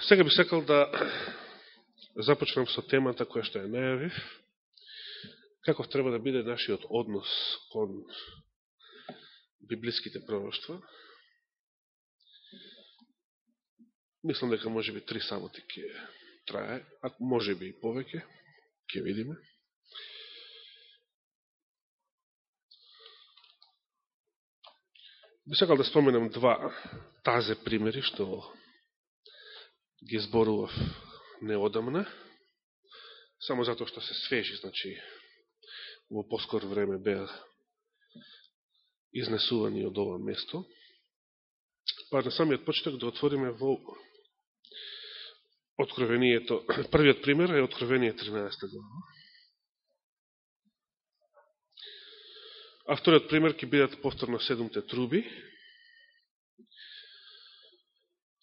Сега би сакал да започнам со темата која што ја најавив. Каков треба да биде нашиот однос кон библиските пророќства. Мислам дека може би три самоти ќе трае, а може би и повеќе, ќе видиме. Би сакал да споменам два тазе примери што ги зборував неодамна, само затоа што се свежи, значи, во поскор време беа изнесувани од ова место. Па на самиот почеток да отвориме во Откровението, првиот пример е Откровение 13 глава. А вториот пример ќе бидат повторно седумте труби.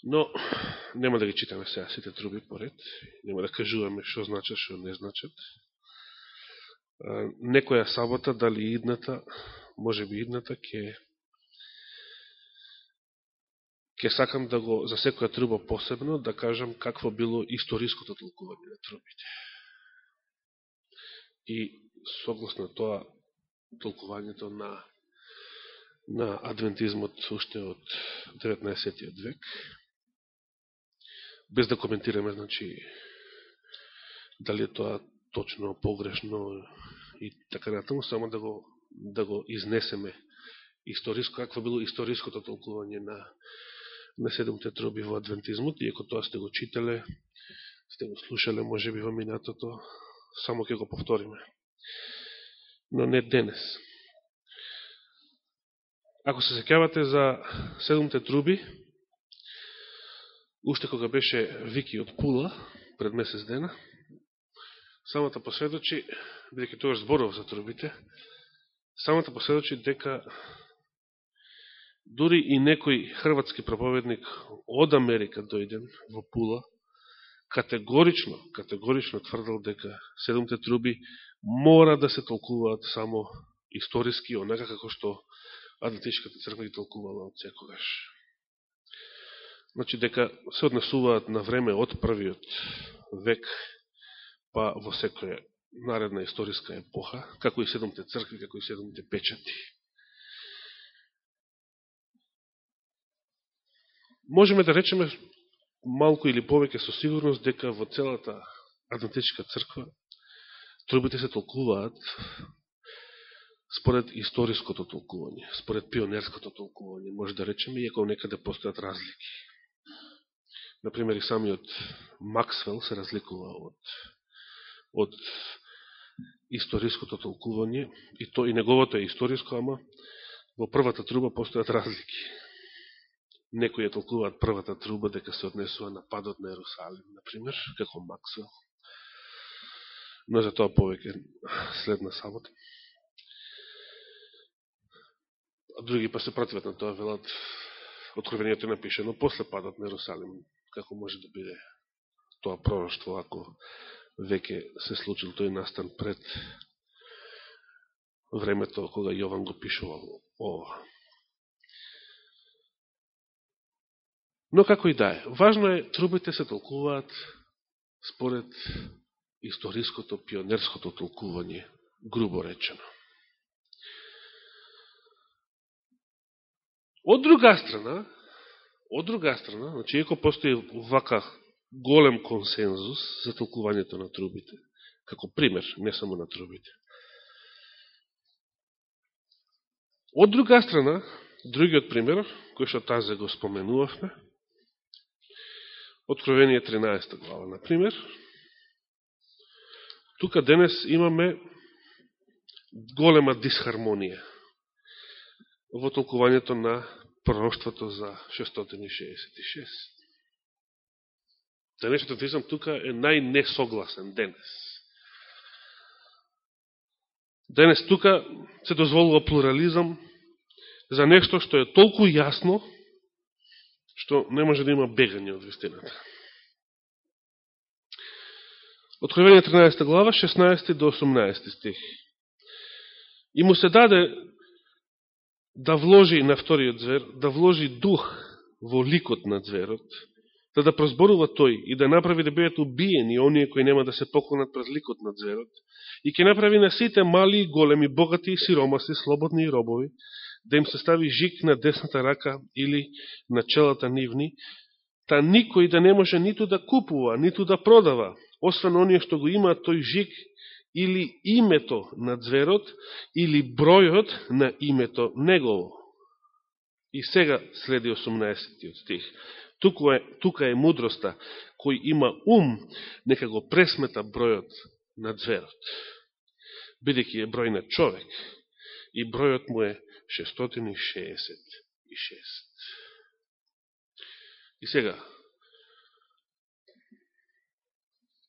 Но, нема да ги читаме сега сите труби поред. Нема да кажуваме што значат, што не значат. Некоја сабота, дали идната, може би идната, ќе ќе сакам да го, за секоја труба посебно, да кажам какво било историското толкување на трубите. И согласно тоа толкувањето на на адвентизмот уште од 19. век. Без да коментираме, значи, дали е тоа точно, погрешно и така натаму, само да го, да го изнесеме историско, какво било историското толкување на, на седумте труби во адвентизмот, иако тоа сте го читале, сте го слушале, може би во минатото, само ќе го повториме но не денес. Ако се секјавате за седумте труби, уште кога беше Вики од Пула, пред месец дена, самата посведочи, бидеќи тоа зборов за трубите, самата посведочи дека дури и некој хрватски проповедник од Америка дојден во Пула, категорично, категорично тврдал дека седумте труби мора да се толкуваат само историски, онака како што Атлетичката црква ги толкувала од секогаш. Значи, дека се однесуваат на време од првиот век, па во секоја наредна историска епоха, како и седомте цркви, како и седомте печати. Можеме да речеме малку или повеќе со сигурност дека во целата Атлантичка црква трубите се толкуваат според историското толкување, според пионерското толкување, може да речеме, иако некаде постојат разлики. Например, и самиот Максвел се разликува од, од историското толкување, и то и неговото е историско, ама во првата труба постојат разлики. Некои ја толкуваат првата труба дека се однесува на падот на Ерусалим, например, како Максвел но за тоа повеќе следна сабота. А други па се противат на тоа, велат, откровението е но после падот на Ерусалим, како може да биде тоа пророќство, ако веќе се случил тој настан пред времето кога Јован го пишувал ова. Но како и да е, важно е, трубите се толкуваат според историското, пионерското толкување, грубо речено. Од друга страна, од друга страна, значи, еко постои вака голем консензус за толкувањето на трубите, како пример, не само на трубите. Од друга страна, другиот пример, кој што тазе го споменувавме, Откровение 13 глава, например, Тука денес имаме голема дисхармонија во толкувањето на пророќството за 666. Денешниот атеизам тука е најнесогласен денес. Денес тука се дозволува плурализам за нешто што е толку јасно, што не може да има бегање од вистината. Откровение 13 глава, 16 до 18 стих. И му се даде да вложи на вториот звер, да вложи дух во ликот на зверот, да да прозборува тој и да направи да бидат убиени оние кои нема да се поклонат пред ликот на зверот, и ќе направи на сите мали и големи, богати и сиромаси, слободни и робови, да им се стави жик на десната рака или на челата нивни, та никој да не може ниту да купува, ниту да продава, освен оние што го имаат тој жик или името на зверот, или бројот на името негово. И сега следи 18 стих. Тука е, тука е мудроста, кој има ум, нека го пресмета бројот на зверот. Бидеќи е број на човек, и бројот му е 666. И сега,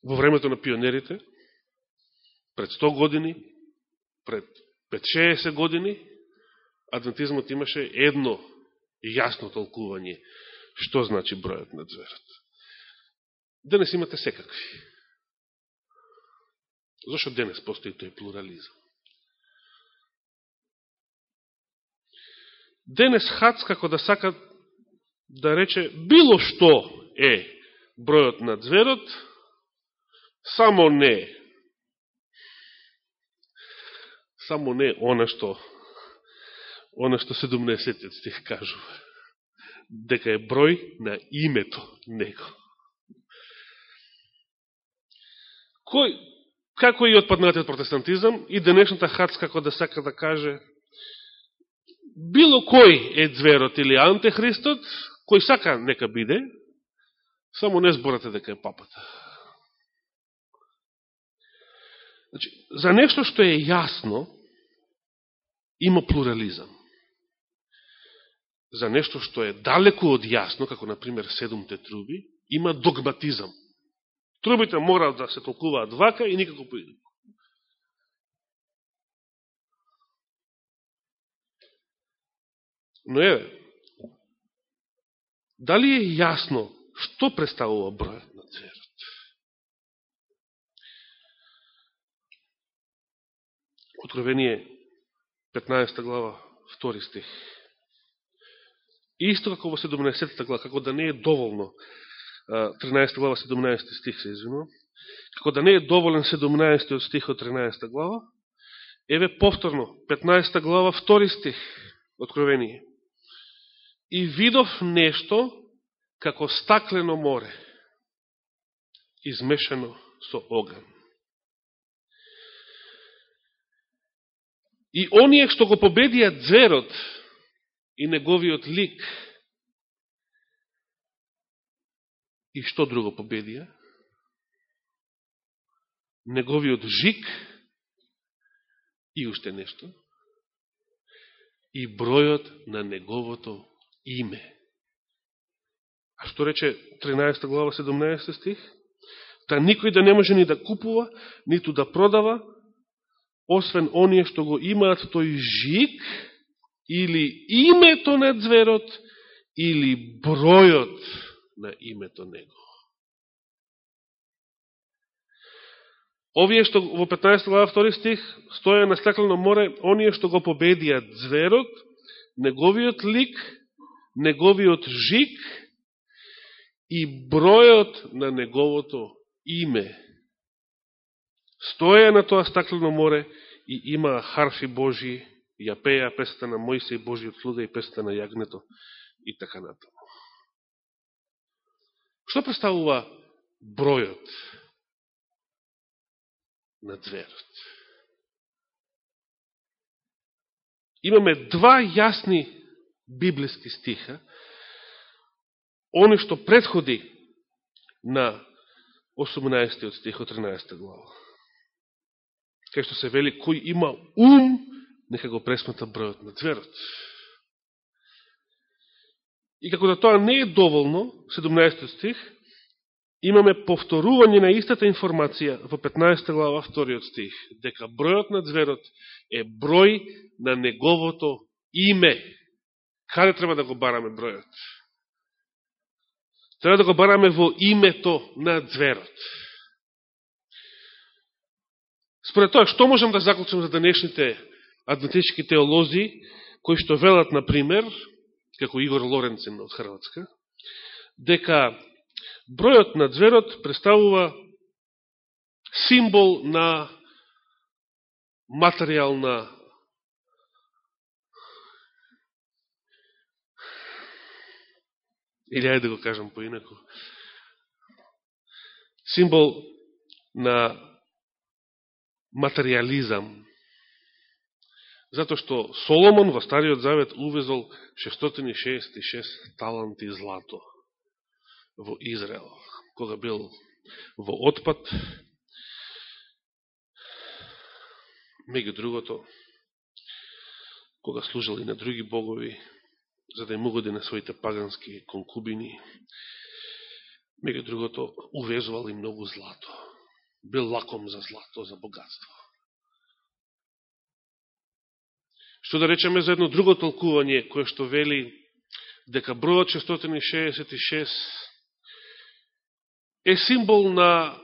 во времето на пионерите, пред 100 години, пред 5-60 години, адвентизмот имаше едно јасно толкување што значи бројот на зверот. Денес имате секакви. Зошто денес постои тој плурализм? Денес хац како да сака да рече било што е бројот на зверот, само не само не она што она што 17 стих кажува дека е број на името него. Кој, како и отпаднатиот протестантизам, и денешната хац како да сака да каже било кој е зверот или антихристот, кој сака нека биде, само не зборате дека е папата. Значи, за нешто што е јасно, има плурализам. За нешто што е далеко од јасно, како например седумте труби, има догматизам. Трубите мора да се толкуваат вака и никако поинако. Но е, дали е јасно што представува бројот на цверот? Откровение 15 глава, 2 стих. Исто како во 17 глава, како да не е доволно, 13 глава, 17 стих се извинувам, како да не е доволен 17 стих од 13 глава, еве повторно, 15 глава, 2 стих, откровение. И видов нешто како стаклено море, измешано со оган. И оние што го победија дзверот и неговиот лик, и што друго победија? Неговиот жик и уште нешто. И бројот на неговото име. А што рече 13 глава 17 стих? Та никој да не може ни да купува, ниту да продава, освен оние што го имаат тој жик, или името на зверот, или бројот на името него. Овие што во 15 глава 2 стих стоја на стеклено море, оние што го победија зверот, неговиот лик, неговиот жик и бројот на неговото име стоја на тоа стаклено море и има харфи Божи, ја пеја песата на Мојсе и Божиот слуга и песата на јагнето и така натаму. Што представува бројот на зверот? Имаме два јасни библиски стиха, оно што предходи на 18 стих од 13 глава кај што се вели, кој има ум, нека го пресмета бројот на зверот. И како да тоа не е доволно, 17 стих, имаме повторување на истата информација во 15 глава, вториот стих, дека бројот на зверот е број на неговото име. Каде треба да го бараме бројот? Треба да го бараме во името на зверот. Според тоа, што можем да заклучим за денешните адвентистички теолози, кои што велат, например, како Игор Лоренцин од Хрватска, дека Бројот на зверот представува символ на материјална или ајде да го кажам поинако, символ на материализам. Зато што Соломон во Стариот Завет увезол 666 таланти злато во Израел, кога бил во отпад, меѓу другото, кога служил и на други богови, за да им угоди на своите пагански конкубини, меѓу другото, увезувал и многу злато. Бил лаком за злато, за богатство. Што да речеме за едно друго толкување, кое што вели дека бројот 666 е символ на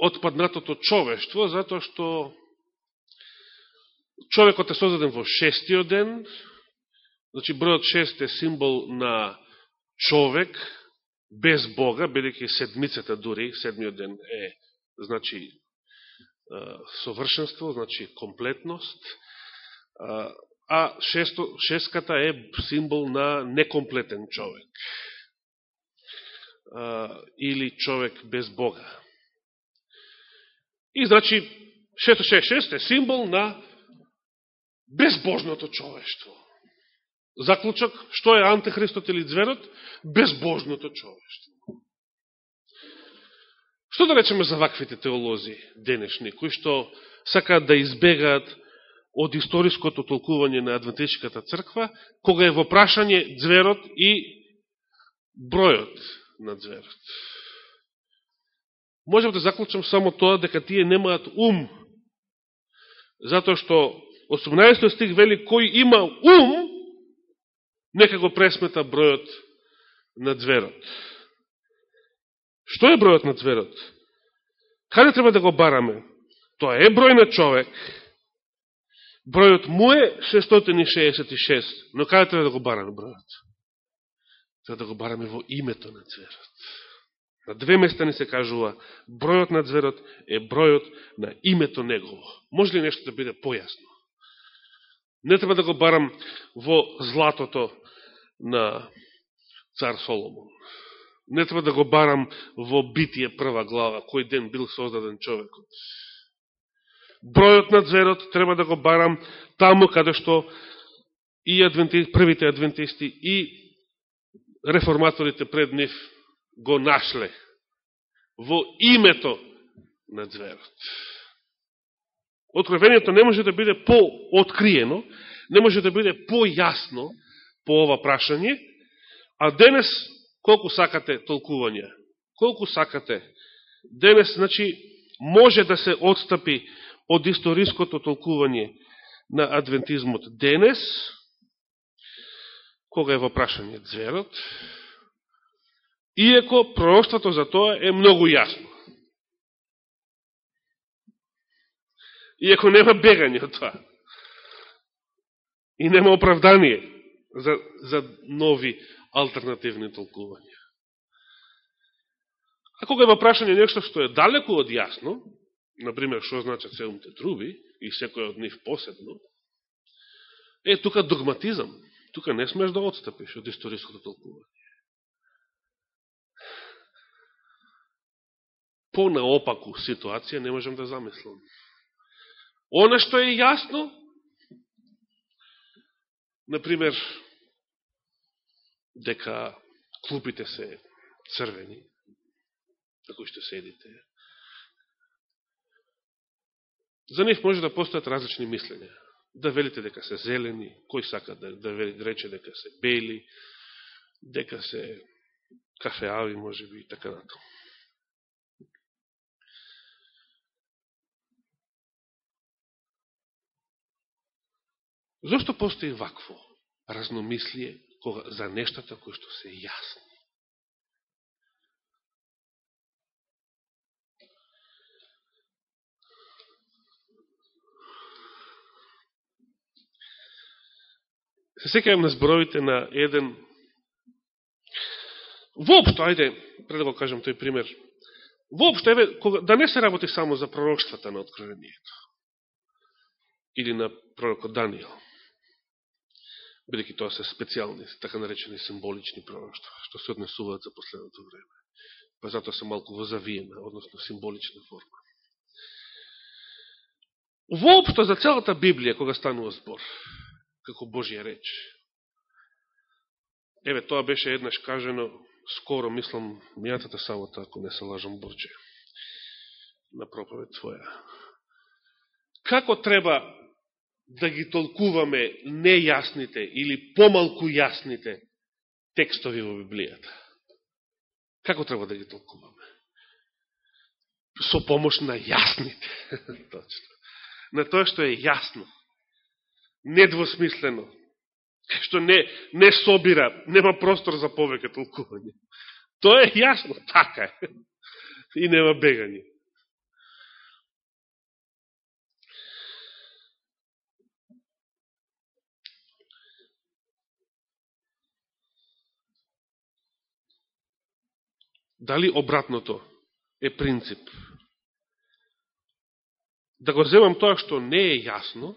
отпаднатото човештво, затоа што човекот е создаден во шестиот ден, значи бројот шест е символ на човек без Бога, бидеќи седмицата дури, седмиот ден е, значи, совршенство, значи комплетност, а шесто, шестката е символ на некомплетен човек или човек без Бога. И значи 666 е символ на безбожното човештво. Заклучок, што е антихристот или зверот? Безбожното човештво. Што да речеме за ваквите теолози денешни, кои што сакаат да избегаат од историското толкување на Адвентичката црква, кога е во прашање дзверот и бројот на дзверот. Можем да заклучам само тоа дека тие немаат ум, затоа што 18 стих вели кој има ум, нека го пресмета бројот на дзверот. Што е бројот на зверот? Каде треба да го бараме? Тоа е број на човек. Бројот му е 666, но каде треба да го бараме бројот? Треба да го бараме во името на зверот. На две места ни се кажува, бројот на зверот е бројот на името негово. Може ли нешто да биде појасно? Не треба да го барам во златото на цар Соломон. Не треба да го барам во битие прва глава, кој ден бил создаден човекот. Бројот на зверот треба да го барам таму каде што и адвентист, првите адвентисти и реформаторите пред нив го нашле во името на зверот. Откровението не може да биде по-откриено, не може да биде по-јасно по ова прашање, а денес колку сакате толкување? Колку сакате? Денес, значи, може да се отстапи од историското толкување на адвентизмот денес, кога е во прашање зверот, иеко пророќството за тоа е многу јасно. Иеко нема бегање од тоа. И нема оправдание за, за нови алтернативни толкувања. А кога има прашање нешто што е далеко од јасно, например, што значат седумте труби, и секој од нив посебно, е тука догматизам. Тука не смеш да отстапиш од историското толкување. По-наопаку ситуација не можем да замислам. Оно што е јасно, например, дека клупите се црвени, на кои што седите, за нив може да постојат различни мислења. Да велите дека се зелени, кој сака да, да, да рече дека се бели, дека се кафеави, може би, и така натаму. Зошто постои вакво разномислие кога, за нештата кои што се јасни? Се секајам на зборовите на еден. Воопшто, ајде, пред да го кажем тој пример, воопшто, еве, кога, да не се работи само за пророкствата на откровението или на пророкот Данијел, бидеќи тоа се специјални, така наречени символични пророќства, што се однесуваат за последното време. Па затоа се малку во завиена, односно символична форма. Воопшто за целата Библија, кога станува збор, како Божија реч. Еве, тоа беше еднаш кажено, скоро, мислам, мијатата самота, ако не се лажам Борче, на проповед твоја. Како треба да ги толкуваме нејасните или помалку јасните текстови во Библијата. Како треба да ги толкуваме? Со помош на јасните. Точно. На тоа што е јасно. Недвосмислено. Што не, не собира, нема простор за повеќе толкување. Тоа е јасно, така е. И нема бегање. Дали обратното е принцип? Да го земам тоа што не е јасно,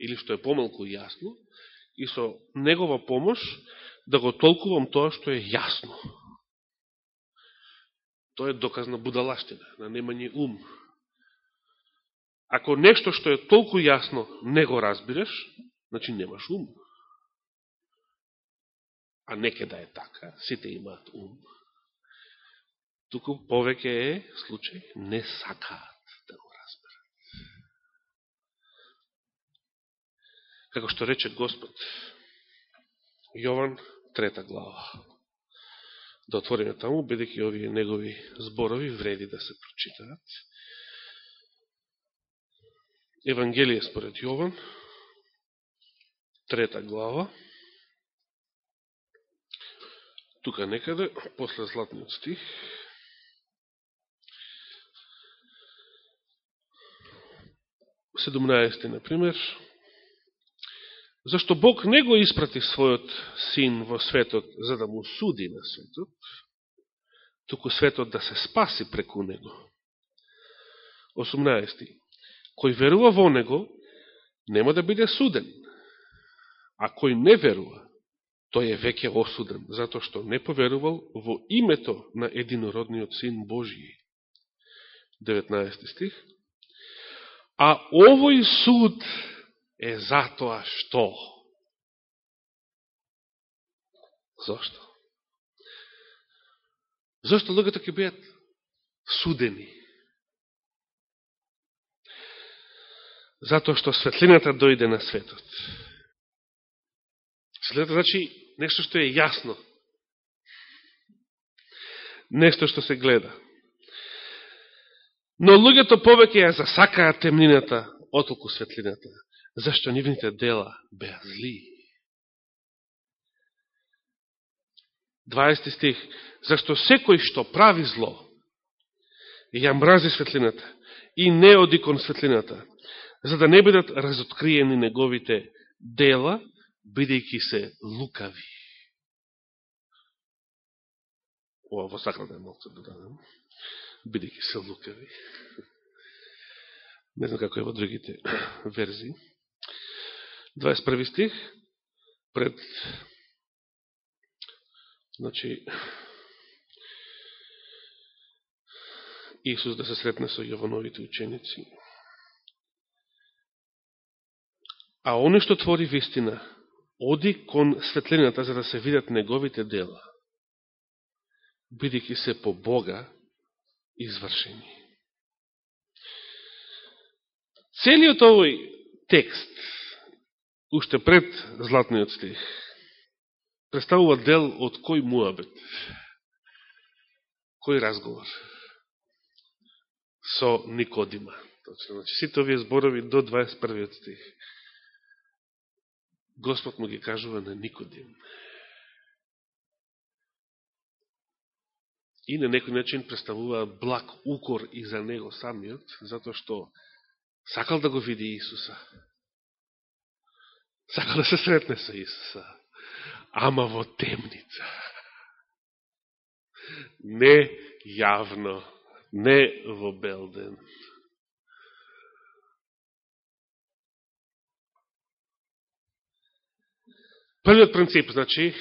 или што е помалку јасно, и со негова помош да го толкувам тоа што е јасно. Тоа е доказ на будалаштина, на немање ум. Ако нешто што е толку јасно не го разбираш, значи немаш ум. А некеда е така, сите имаат ум туку повеќе е случај не сакаат да го разберат. Како што рече Господ, Јован, трета глава. Да отвориме таму, бидеќи овие негови зборови вреди да се прочитаат. Евангелие според Јован, трета глава. Тука некаде, после златниот стих, 17, например, зашто Бог не го испрати својот син во светот за да му суди на светот, туку светот да се спаси преку него. 18. Кој верува во него, нема да биде суден, а кој не верува, тој е веќе осуден, затоа што не поверувал во името на единородниот син Божиј. 19 стих. А овој суд е затоа што? Зошто? Зошто луѓето ќе бидат судени? Затоа што светлината дојде на светот. Светлината значи нешто што е јасно. Нешто што се гледа. Но луѓето повеќе ја засакаат темнината, отолку светлината, зашто нивните дела беа зли. 20 стих. Зашто секој што прави зло, ја мрази светлината и не оди кон светлината, за да не бидат разоткриени неговите дела, бидејќи се лукави. Ова во сакра да е малко додадам да бидеќи се лукави. Не знам како е во другите верзии. 21 стих, пред значи Исус да се сретне со Јовановите ученици. А оне што твори вистина, оди кон светлината за да се видат неговите дела, бидеќи се по Бога извршени. Целиот овој текст, уште пред златниот стих, представува дел од кој муабет, кој разговор со Никодима. Точно, значи, сите овие зборови до 21 стих. Господ му ги кажува на Никодим. И на некој начин представува благ укор и за него самиот, затоа што сакал да го види Исуса. Сакал да се сретне со Исуса. Ама во темница. Не јавно, не во Белден. Првиот принцип, значи,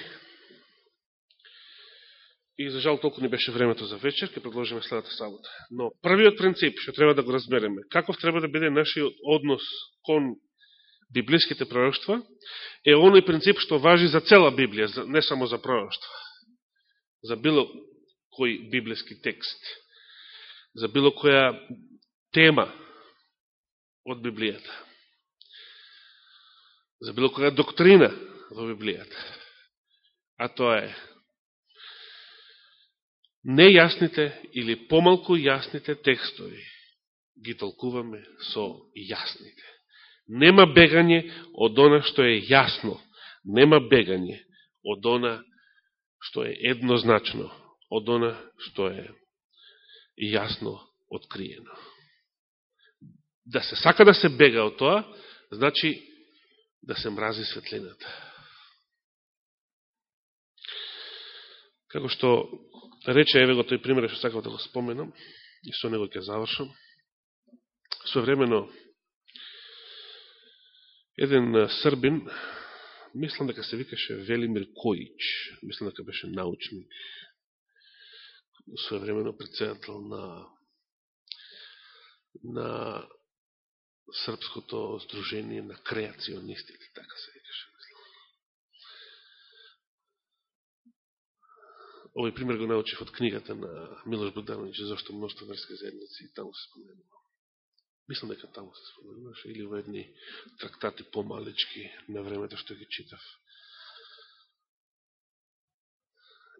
и за жал толку не беше времето за вечер, ќе продолжиме следата сабота. Но првиот принцип, што треба да го разбереме, каков треба да биде нашиот однос кон библиските пророќства, е оној принцип што важи за цела Библија, не само за пророќства. За било кој библиски текст, за било која тема од Библијата, за било која доктрина во Библијата. А тоа е нејасните или помалку јасните текстови ги толкуваме со јасните. Нема бегање од она што е јасно. Нема бегање од она што е еднозначно, од она што е јасно откриено. Да се сака да се бега од тоа, значи да се мрази светлината. Како што Да рече, еве го тој пример што сакав да го споменам, и со него ќе завршам. Своевремено, еден србин, мислам дека се викаше Велимир Коич, мислам дека беше научник, своевремено председател на на Српското сдружение на креационистите, така се Овој пример го научив од книгата на Милош Боданович зашто множество верски заедници и таму се споменува. Мислам дека таму се споменуваше или во едни трактати помалечки на времето што ги читав.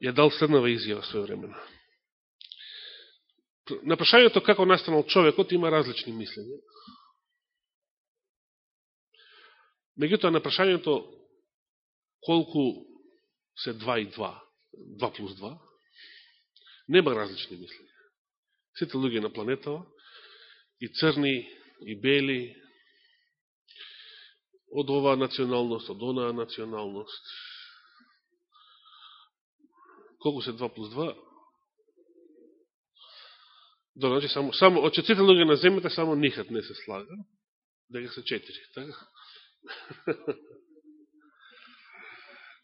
Ја дал следнава изјава своевремено. На прашањето како настанал човекот има различни мислења. Меѓутоа на прашањето колку се 2 и 2, 2 плюс 2, нема различни мислења. Сите луѓе на планетава, и црни, и бели, од оваа националност, од онаа националност. Колку се 2 плюс 2? Да, значи, само, само, од четирите луѓе на земјата, само нихат не се слага, дека се четири, така?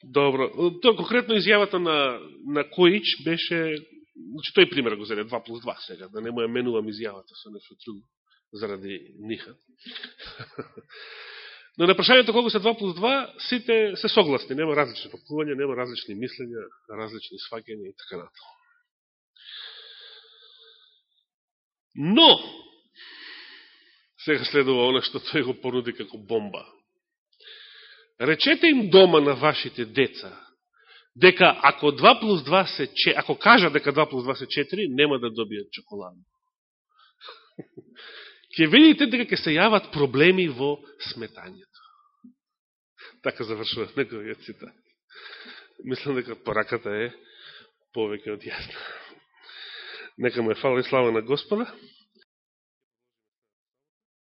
Добро. Тоа конкретно изјавата на, на Коич беше, значи тој пример го зеде 2 плюс 2 сега, да не му ја менувам изјавата со нешто друго, заради ниха. Но на прашањето колку се 2 плюс 2, сите се согласни, нема различни покувања, нема различни мислења, различни сваќања и така натаму. Но, сега следува оно што тој го понуди како бомба. Речете им дома на вашите деца, дека ако 2 плюс 2 се, 4, ако кажа дека 2 плюс 2 се 4, нема да добијат чоколадно. Ке видите дека ќе се јават проблеми во сметањето. Така завршува неговиот цитат. Мислам дека пораката е повеќе од јасна. Нека му е фала и слава на Господа.